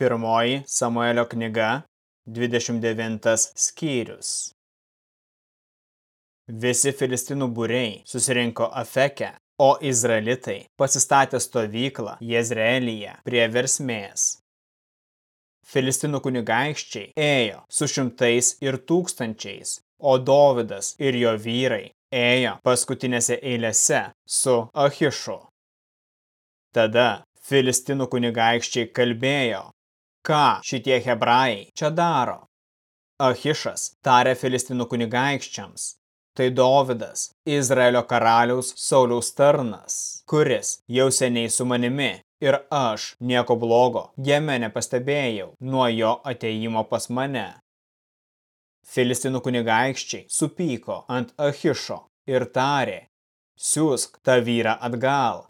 Pirmoji Samuelio knyga, 29 skyrius. Visi filistinų būriai susirinko Afeke, o izraelitai pasistatė stovyklą Jezreelyje prie versmės. Filistinų kunigaikščiai ėjo su šimtais ir tūkstančiais, o Dovidas ir jo vyrai ėjo paskutinėse eilėse su Achišu. Tada Filistinų kunigaikščiai kalbėjo, ką šitie hebrajai čia daro. Achišas tarė Filistinų kunigaikščiams, tai Dovidas, Izraelio karaliaus Sauliaus tarnas, kuris jau seniai su manimi ir aš nieko blogo jame nepastebėjau nuo jo ateimo pas mane. Filistinų kunigaikščiai supyko ant Achišo ir tarė, siūsk tą vyrą atgal.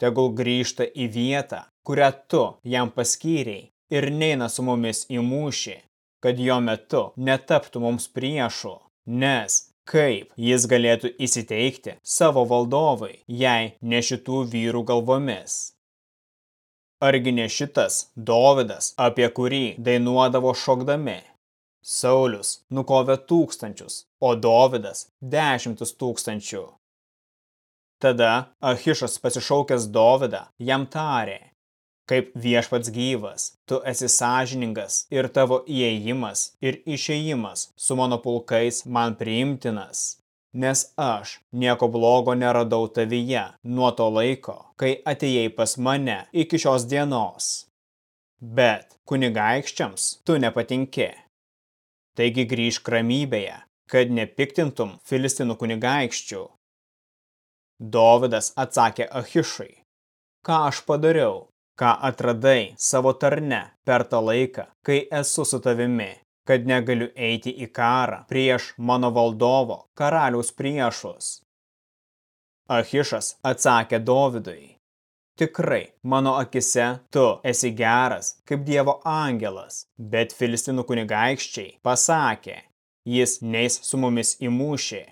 Tegul grįžta į vietą, kurią tu jam paskyrei ir neina su mumis į mūšį, kad jo metu netaptų mums priešų, nes kaip jis galėtų įsiteikti savo valdovai, jei ne šitų vyrų galvomis. Argi ne šitas Dovidas, apie kurį dainuodavo šokdami? Saulius nukovė tūkstančius, o Dovidas dešimtus tūkstančių. Tada Achišas pasišaukęs Dovidą jam tarė, kaip viešpats gyvas, tu esi sąžiningas ir tavo įėjimas ir išėjimas su mano pulkais man priimtinas, nes aš nieko blogo neradau tavyje nuo to laiko, kai atėjai pas mane iki šios dienos. Bet kunigaikščiams tu nepatinki. Taigi grįžk ramybėje, kad nepiktintum filistinų kunigaikščių. Dovidas atsakė Achišai, ką aš padariau, ką atradai savo tarne per tą laiką, kai esu su tavimi, kad negaliu eiti į karą prieš mano valdovo karaliaus priešus. Achišas atsakė Dovidui, tikrai mano akise tu esi geras kaip Dievo angelas, bet filistinų kunigaikščiai pasakė, jis neis su mumis į mūšį.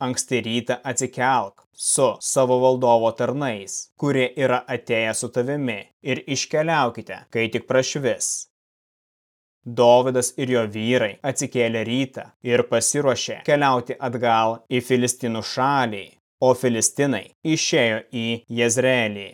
Anksti rytą atsikelk su savo valdovo tarnais, kurie yra atėję su tavimi, ir iškeliaukite, kai tik prašvis. Dovidas ir jo vyrai atsikėlė rytą ir pasiruošė keliauti atgal į Filistinų šalį, o Filistinai išėjo į Jezreelį.